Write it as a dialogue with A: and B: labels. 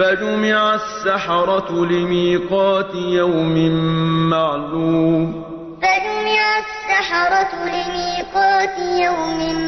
A: فَجُمِعَ السَّحَرَةُ لِمِيقَاتِ يَوْمٍ مَّعْلُومٍ. فَجُمِعَ السَّحَرَةُ لِمِيقَاتِ يَوْمٍ مَّعْلُومٍ